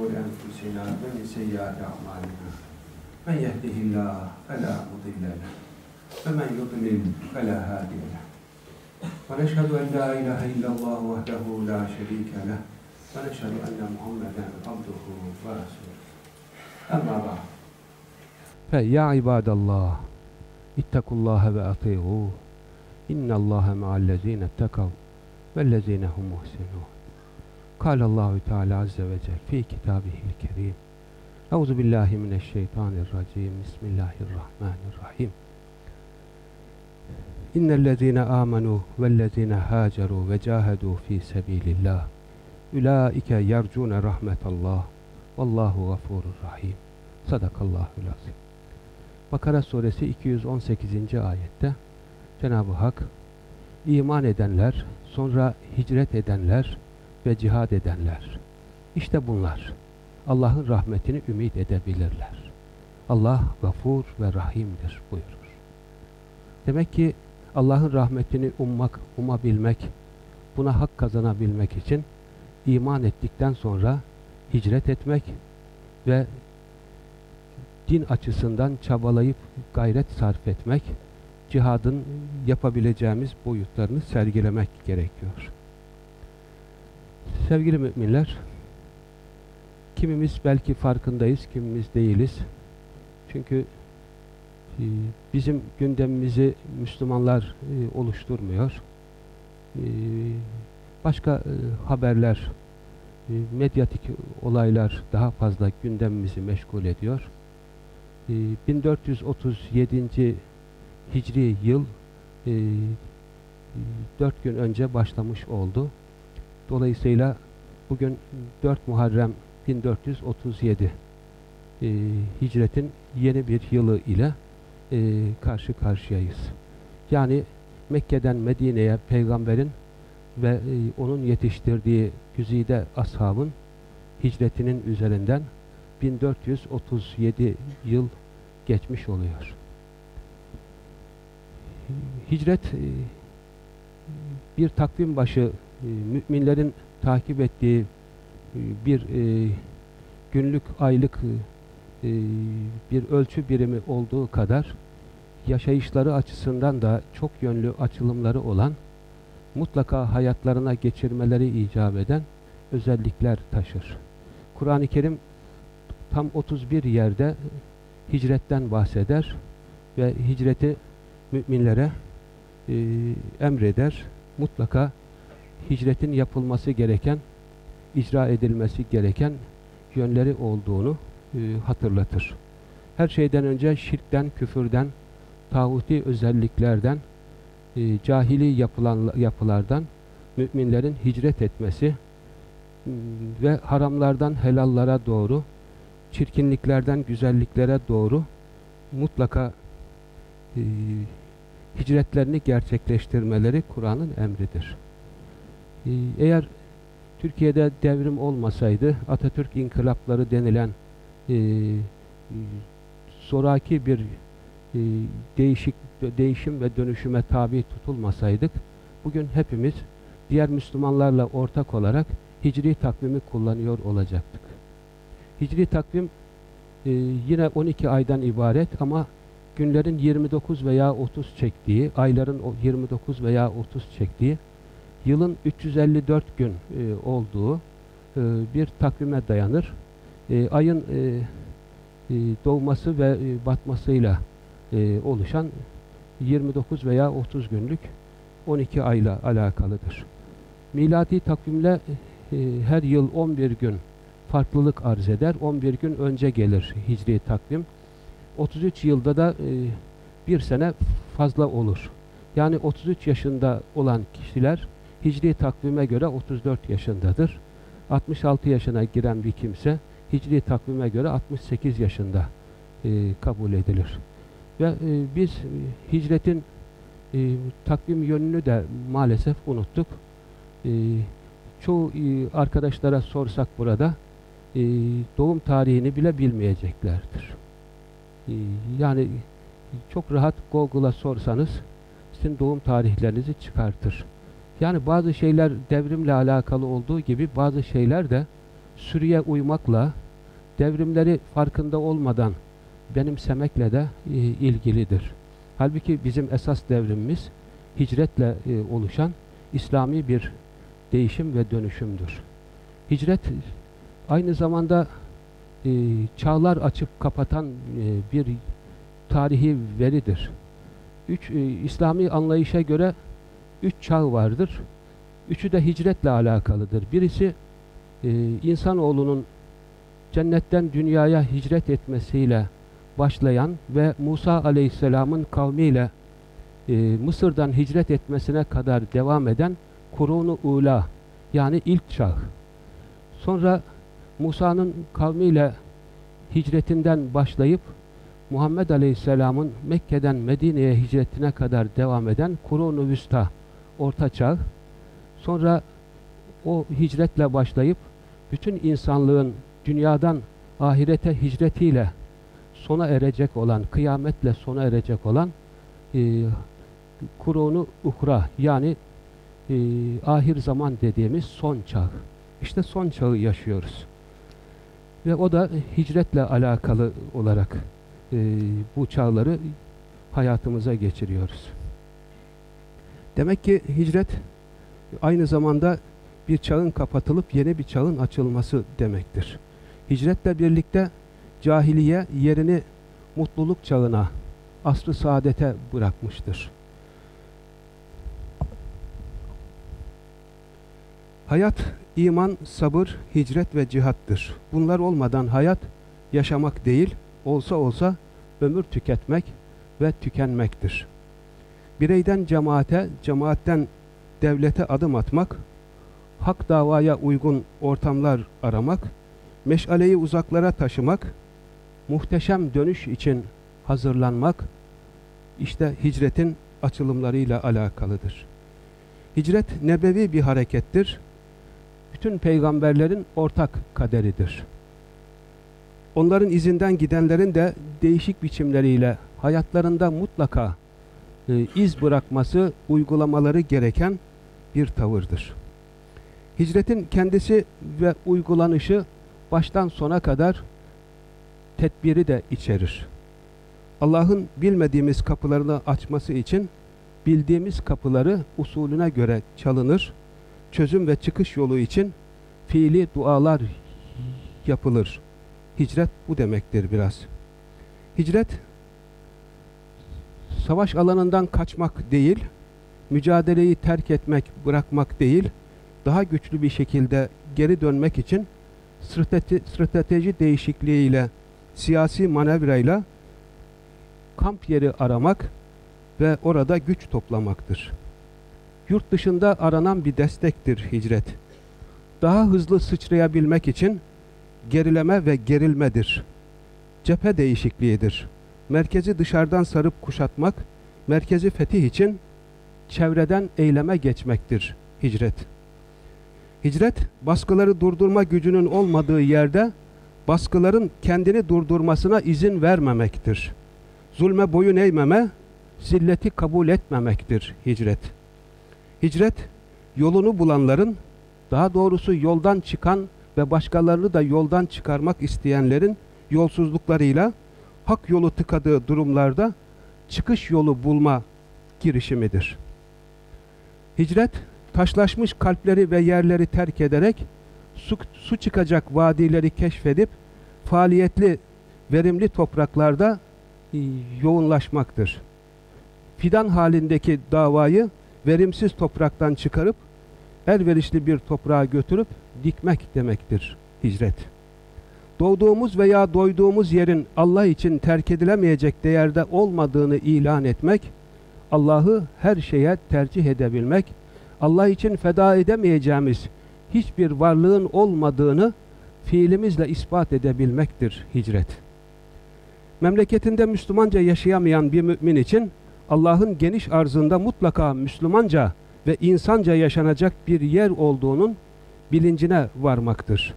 شرور أنفسنا ومن سيئات أعمالنا؟ من يهده الله فلا مضل له ومن يضلل فلا هادي له. ونشهد أن لا إله إلا الله وحده لا شريك له ونشهد أن محمدا عبده ورسوله. أما بعد. فيا عباد الله اتقوا الله وأطيعوه إن الله مع الذين اتقوا والذين هم محسنون. Kalallahu Teala Azze ve Celle fi kitabihil kerim. Euzu billahi mineşşeytanirracim. Bismillahirrahmanirrahim. İnnellezîne âmenû vellezîne hâcerû ve cahedû fî sebîlillâh. Ulaike yercûne rahmetallah. Vallahu gafurur rahim. Sadakallahul azim. Bakara suresi 218. ayette Cenab-ı Hak iman edenler, sonra hicret edenler, ve cihad edenler. İşte bunlar Allah'ın rahmetini ümit edebilirler. Allah gafur ve rahimdir buyurur. Demek ki Allah'ın rahmetini ummak, umabilmek, buna hak kazanabilmek için iman ettikten sonra hicret etmek ve din açısından çabalayıp gayret sarf etmek, cihadın yapabileceğimiz boyutlarını sergilemek gerekiyor. Sevgili müminler, kimimiz belki farkındayız, kimimiz değiliz. Çünkü e, bizim gündemimizi Müslümanlar e, oluşturmuyor. E, başka haberler, medyatik olaylar daha fazla gündemimizi meşgul ediyor. 1437. Hicri yıl 4 gün önce başlamış oldu. Dolayısıyla bugün 4 Muharrem 1437 e, hicretin yeni bir yılı ile e, karşı karşıyayız. Yani Mekke'den Medine'ye peygamberin ve e, onun yetiştirdiği güzide ashabın hicretinin üzerinden 1437 yıl geçmiş oluyor. Hicret e, bir takvim başı müminlerin takip ettiği e, bir günlük aylık bir ölçü birimi olduğu kadar yaşayışları açısından da çok yönlü açılımları olan mutlaka hayatlarına geçirmeleri icap eden özellikler taşır. Kur'an-ı Kerim tam 31 yerde hicretten bahseder ve hicreti müminlere e, emreder. Mutlaka hicretin yapılması gereken, icra edilmesi gereken yönleri olduğunu e, hatırlatır. Her şeyden önce şirkten, küfürden, tağuti özelliklerden, e, cahili yapılan, yapılardan müminlerin hicret etmesi ve haramlardan helallara doğru çirkinliklerden güzelliklere doğru mutlaka e, hicretlerini gerçekleştirmeleri Kur'an'ın emridir. E, eğer Türkiye'de devrim olmasaydı Atatürk inkılapları denilen e, zoraki bir e, değişik değişim ve dönüşüme tabi tutulmasaydık bugün hepimiz diğer Müslümanlarla ortak olarak hicri takvimi kullanıyor olacaktık. Hicri takvim e, yine 12 aydan ibaret ama günlerin 29 veya 30 çektiği, ayların 29 veya 30 çektiği, yılın 354 gün e, olduğu e, bir takvime dayanır. E, ayın e, e, doğması ve e, batmasıyla e, oluşan 29 veya 30 günlük 12 ayla alakalıdır. Miladi takvimle e, her yıl 11 gün farklılık arz eder. 11 gün önce gelir hicri takvim. 33 yılda da e, bir sene fazla olur. Yani 33 yaşında olan kişiler hicri takvime göre 34 yaşındadır. 66 yaşına giren bir kimse hicri takvime göre 68 yaşında e, kabul edilir. Ve e, biz hicretin e, takvim yönünü de maalesef unuttuk. E, çoğu e, arkadaşlara sorsak burada e, doğum tarihini bile bilmeyeceklerdir. E, yani çok rahat Google'a sorsanız sizin doğum tarihlerinizi çıkartır. Yani bazı şeyler devrimle alakalı olduğu gibi bazı şeyler de sürüye uymakla, devrimleri farkında olmadan benimsemekle de e, ilgilidir. Halbuki bizim esas devrimimiz hicretle e, oluşan İslami bir değişim ve dönüşümdür. Hicret aynı zamanda e, çağlar açıp kapatan e, bir tarihi veridir. Üç, e, İslami anlayışa göre üç çağ vardır. Üçü de hicretle alakalıdır. Birisi e, insanoğlunun cennetten dünyaya hicret etmesiyle başlayan ve Musa aleyhisselamın kavmiyle e, Mısır'dan hicret etmesine kadar devam eden Kurunu Ula yani ilk çağ. Sonra Musa'nın kavmiyle hicretinden başlayıp Muhammed Aleyhisselam'ın Mekke'den Medine'ye hicretine kadar devam eden Kurun-u Vüsta, Orta Çağ. Sonra o hicretle başlayıp bütün insanlığın dünyadan ahirete hicretiyle sona erecek olan, kıyametle sona erecek olan e, Kurunu Uhra yani e, ahir zaman dediğimiz son çağ. İşte son çağı yaşıyoruz. Ve o da hicretle alakalı olarak e, bu çağları hayatımıza geçiriyoruz. Demek ki hicret aynı zamanda bir çağın kapatılıp yeni bir çağın açılması demektir. Hicretle birlikte cahiliye yerini mutluluk çağına, asrı saadete bırakmıştır. Hayat, iman, sabır, hicret ve cihattır. Bunlar olmadan hayat yaşamak değil, olsa olsa ömür tüketmek ve tükenmektir. Bireyden cemaate, cemaatten devlete adım atmak, hak davaya uygun ortamlar aramak, meşaleyi uzaklara taşımak, muhteşem dönüş için hazırlanmak, işte hicretin açılımlarıyla alakalıdır. Hicret nebevi bir harekettir. Bütün peygamberlerin ortak kaderidir. Onların izinden gidenlerin de değişik biçimleriyle hayatlarında mutlaka e, iz bırakması, uygulamaları gereken bir tavırdır. Hicretin kendisi ve uygulanışı baştan sona kadar tedbiri de içerir. Allah'ın bilmediğimiz kapılarını açması için bildiğimiz kapıları usulüne göre çalınır, çözüm ve çıkış yolu için fiili dualar yapılır. Hicret bu demektir biraz. Hicret savaş alanından kaçmak değil, mücadeleyi terk etmek, bırakmak değil, daha güçlü bir şekilde geri dönmek için strateji, strateji değişikliğiyle, siyasi manevrayla kamp yeri aramak ve orada güç toplamaktır. Yurt dışında aranan bir destektir hicret. Daha hızlı sıçrayabilmek için gerileme ve gerilmedir. Cephe değişikliğidir. Merkezi dışarıdan sarıp kuşatmak, merkezi fetih için çevreden eyleme geçmektir hicret. Hicret, baskıları durdurma gücünün olmadığı yerde baskıların kendini durdurmasına izin vermemektir. Zulme boyun eğmeme, zilleti kabul etmemektir hicret. Hicret, yolunu bulanların, daha doğrusu yoldan çıkan ve başkalarını da yoldan çıkarmak isteyenlerin yolsuzluklarıyla hak yolu tıkadığı durumlarda çıkış yolu bulma girişimidir. Hicret, taşlaşmış kalpleri ve yerleri terk ederek su, su çıkacak vadileri keşfedip faaliyetli, verimli topraklarda e, yoğunlaşmaktır. Fidan halindeki davayı verimsiz topraktan çıkarıp elverişli bir toprağa götürüp dikmek demektir hicret. Doğduğumuz veya doyduğumuz yerin Allah için terk edilemeyecek değerde olmadığını ilan etmek, Allah'ı her şeye tercih edebilmek, Allah için feda edemeyeceğimiz hiçbir varlığın olmadığını fiilimizle ispat edebilmektir hicret. Memleketinde Müslümanca yaşayamayan bir mümin için Allah'ın geniş arzında mutlaka Müslümanca ve insanca yaşanacak bir yer olduğunun bilincine varmaktır.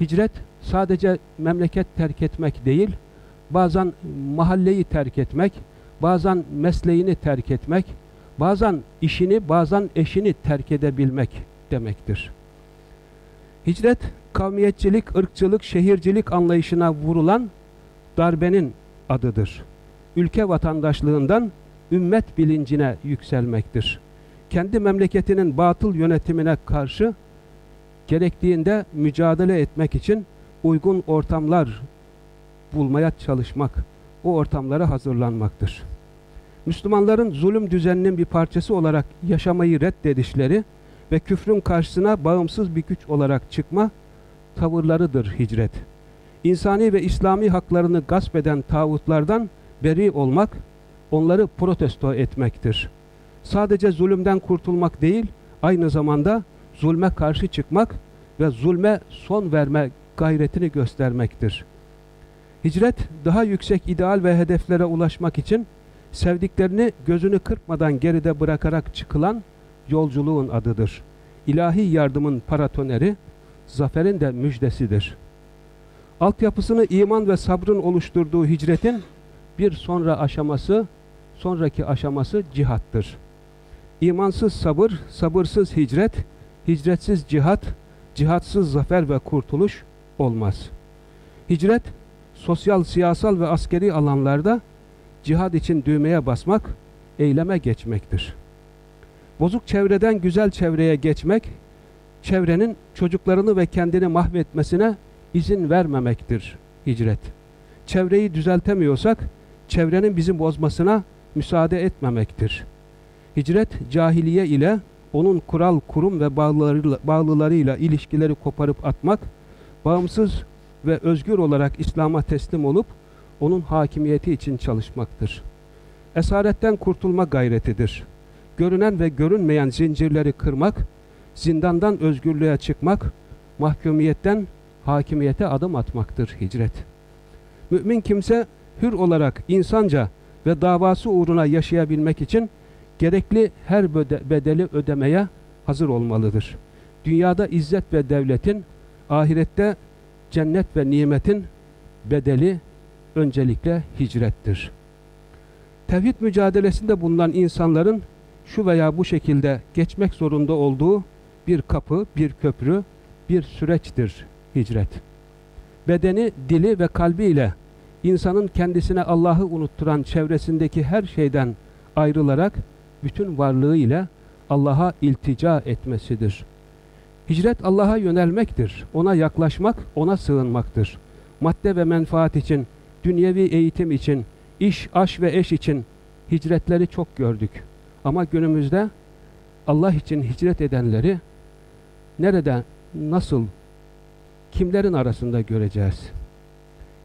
Hicret sadece memleket terk etmek değil, bazen mahalleyi terk etmek, bazen mesleğini terk etmek, bazen işini, bazen eşini terk edebilmek demektir. Hicret, kavmiyetçilik, ırkçılık, şehircilik anlayışına vurulan darbenin adıdır. Ülke vatandaşlığından ümmet bilincine yükselmektir. Kendi memleketinin batıl yönetimine karşı gerektiğinde mücadele etmek için uygun ortamlar bulmaya çalışmak, o ortamlara hazırlanmaktır. Müslümanların zulüm düzeninin bir parçası olarak yaşamayı reddedişleri ve küfrün karşısına bağımsız bir güç olarak çıkma tavırlarıdır hicret. İnsani ve İslami haklarını gasp eden tağutlardan beri olmak, onları protesto etmektir. Sadece zulümden kurtulmak değil, aynı zamanda zulme karşı çıkmak ve zulme son verme gayretini göstermektir. Hicret, daha yüksek ideal ve hedeflere ulaşmak için sevdiklerini gözünü kırpmadan geride bırakarak çıkılan yolculuğun adıdır. İlahi yardımın paratoneri, zaferin de müjdesidir. Altyapısını iman ve sabrın oluşturduğu hicretin bir sonra aşaması, sonraki aşaması cihattır. İmansız sabır, sabırsız hicret, hicretsiz cihat, cihatsız zafer ve kurtuluş olmaz. Hicret, sosyal, siyasal ve askeri alanlarda cihad için düğmeye basmak, eyleme geçmektir. Bozuk çevreden güzel çevreye geçmek, çevrenin çocuklarını ve kendini mahvetmesine izin vermemektir hicret. Çevreyi düzeltemiyorsak, çevrenin bizi bozmasına müsaade etmemektir. Hicret, cahiliye ile onun kural, kurum ve bağlılarıyla, bağlılarıyla ilişkileri koparıp atmak, bağımsız ve özgür olarak İslam'a teslim olup onun hakimiyeti için çalışmaktır. Esaretten kurtulma gayretidir. Görünen ve görünmeyen zincirleri kırmak, zindandan özgürlüğe çıkmak, mahkumiyetten hakimiyete adım atmaktır hicret. Mümin kimse hür olarak insanca ve davası uğruna yaşayabilmek için gerekli her bedeli ödemeye hazır olmalıdır. Dünyada izzet ve devletin, ahirette cennet ve nimetin bedeli öncelikle hicrettir. Tevhid mücadelesinde bulunan insanların şu veya bu şekilde geçmek zorunda olduğu bir kapı, bir köprü, bir süreçtir hicret. Bedeni, dili ve kalbiyle insanın kendisine Allah'ı unutturan çevresindeki her şeyden ayrılarak bütün varlığı ile Allah'a iltica etmesidir. Hicret Allah'a yönelmektir. Ona yaklaşmak, ona sığınmaktır. Madde ve menfaat için, dünyevi eğitim için, iş, aş ve eş için hicretleri çok gördük. Ama günümüzde Allah için hicret edenleri nerede, nasıl, kimlerin arasında göreceğiz?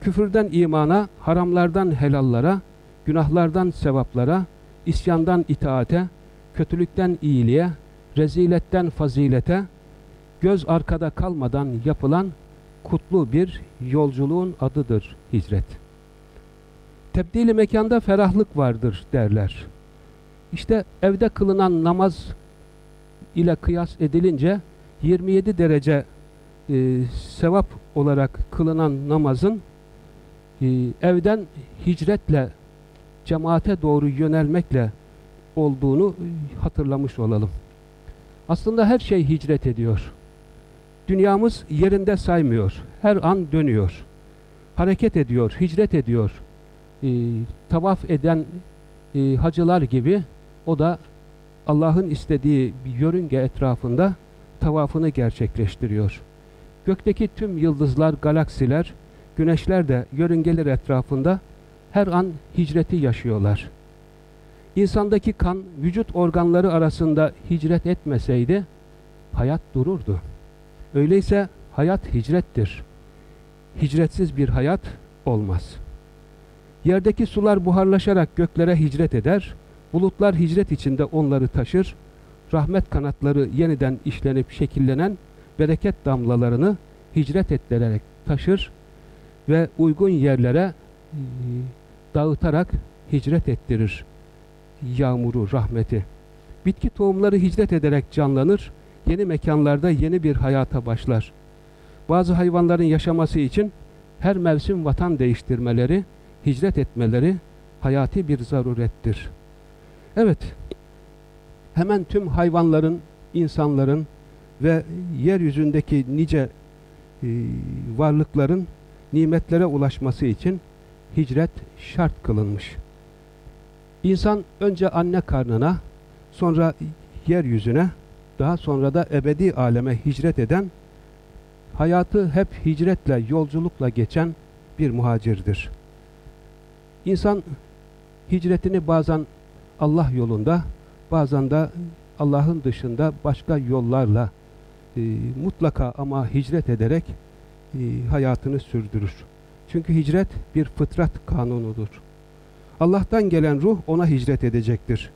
Küfürden imana, haramlardan helallara, günahlardan sevaplara, isyandan itaate, kötülükten iyiliğe, reziletten fazilete, göz arkada kalmadan yapılan kutlu bir yolculuğun adıdır hicret. Tebdili mekanda ferahlık vardır derler. İşte evde kılınan namaz ile kıyas edilince 27 derece e, sevap olarak kılınan namazın e, evden hicretle cemaate doğru yönelmekle olduğunu hatırlamış olalım. Aslında her şey hicret ediyor. Dünyamız yerinde saymıyor. Her an dönüyor. Hareket ediyor, hicret ediyor. Ee, tavaf eden e, hacılar gibi o da Allah'ın istediği bir yörünge etrafında tavafını gerçekleştiriyor. Gökteki tüm yıldızlar, galaksiler, güneşler de yörüngeler etrafında her an hicreti yaşıyorlar. İnsandaki kan vücut organları arasında hicret etmeseydi hayat dururdu. Öyleyse hayat hicrettir. Hicretsiz bir hayat olmaz. Yerdeki sular buharlaşarak göklere hicret eder, bulutlar hicret içinde onları taşır, rahmet kanatları yeniden işlenip şekillenen bereket damlalarını hicret ettirerek taşır ve uygun yerlere e, dağıtarak hicret ettirir yağmuru, rahmeti. Bitki tohumları hicret ederek canlanır, yeni mekanlarda yeni bir hayata başlar. Bazı hayvanların yaşaması için her mevsim vatan değiştirmeleri, hicret etmeleri hayati bir zarurettir. Evet, hemen tüm hayvanların, insanların ve yeryüzündeki nice e, varlıkların nimetlere ulaşması için hicret şart kılınmış. İnsan önce anne karnına, sonra yeryüzüne, daha sonra da ebedi aleme hicret eden, hayatı hep hicretle, yolculukla geçen bir muhacirdir. İnsan hicretini bazen Allah yolunda, bazen de Allah'ın dışında başka yollarla e, mutlaka ama hicret ederek e, hayatını sürdürür. Çünkü hicret bir fıtrat kanunudur. Allah'tan gelen ruh ona hicret edecektir.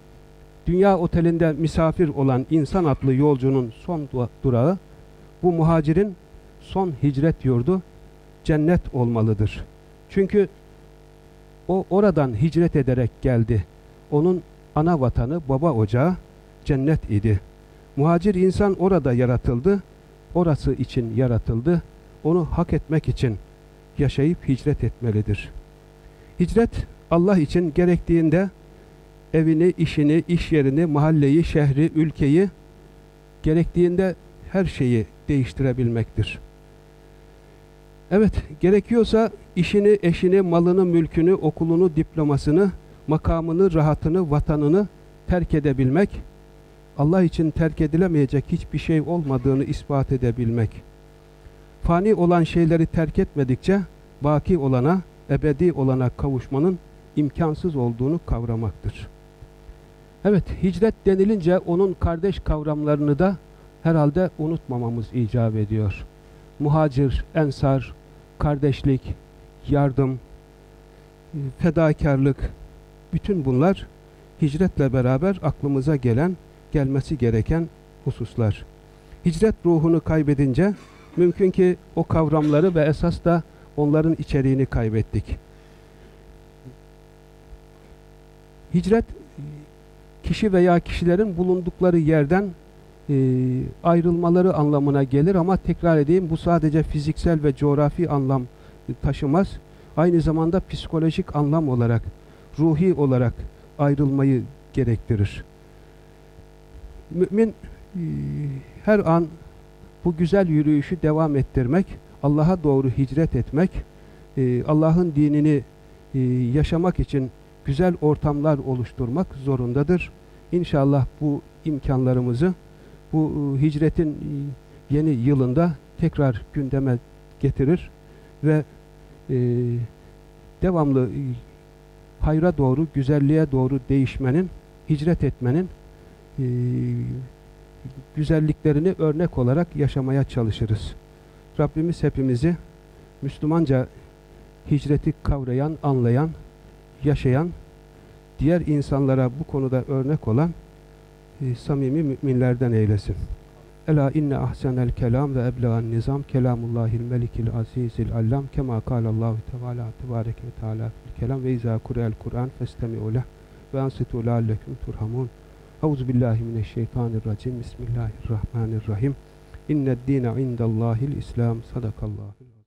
Dünya otelinde misafir olan insan adlı yolcunun son durağı bu muhacirin son hicret yurdu cennet olmalıdır. Çünkü o oradan hicret ederek geldi. Onun ana vatanı, baba ocağı cennet idi. Muhacir insan orada yaratıldı, orası için yaratıldı, onu hak etmek için yaşayıp hicret etmelidir. Hicret Allah için gerektiğinde evini, işini, iş yerini, mahalleyi, şehri, ülkeyi gerektiğinde her şeyi değiştirebilmektir. Evet, gerekiyorsa işini, eşini, malını, mülkünü, okulunu, diplomasını, makamını, rahatını, vatanını terk edebilmek, Allah için terk edilemeyecek hiçbir şey olmadığını ispat edebilmek. Fani olan şeyleri terk etmedikçe baki olana, ebedi olana kavuşmanın imkansız olduğunu kavramaktır. Evet, hicret denilince onun kardeş kavramlarını da herhalde unutmamamız icap ediyor. Muhacir, ensar, kardeşlik, yardım, fedakarlık, bütün bunlar hicretle beraber aklımıza gelen, gelmesi gereken hususlar. Hicret ruhunu kaybedince mümkün ki o kavramları ve esas da onların içeriğini kaybettik. Hicret kişi veya kişilerin bulundukları yerden e, ayrılmaları anlamına gelir ama tekrar edeyim bu sadece fiziksel ve coğrafi anlam taşımaz. Aynı zamanda psikolojik anlam olarak, ruhi olarak ayrılmayı gerektirir. Mümin e, her an bu güzel yürüyüşü devam ettirmek, Allah'a doğru hicret etmek, e, Allah'ın dinini e, yaşamak için güzel ortamlar oluşturmak zorundadır. İnşallah bu imkanlarımızı bu e, hicretin e, yeni yılında tekrar gündeme getirir ve e, devamlı e, hayra doğru, güzelliğe doğru değişmenin, hicret etmenin e, güzelliklerini örnek olarak yaşamaya çalışırız. Rabbimiz hepimizi Müslümanca hicreti kavrayan, anlayan, yaşayan, diğer insanlara bu konuda örnek olan e, samimi müminlerden eylesin. Ela inne ahsenel kelam ve eblegan nizam kelamullahil melikil azizil allam kema kâlallahu teala tebareke ve teala kelam ve izâ kurel kur'an festemi'u leh ve ansitu leallekum turhamun. Euzu billahi mineşşeytanirracim. Bismillahirrahmanirrahim. İnned dîne indallâhil islam. Sadakallahu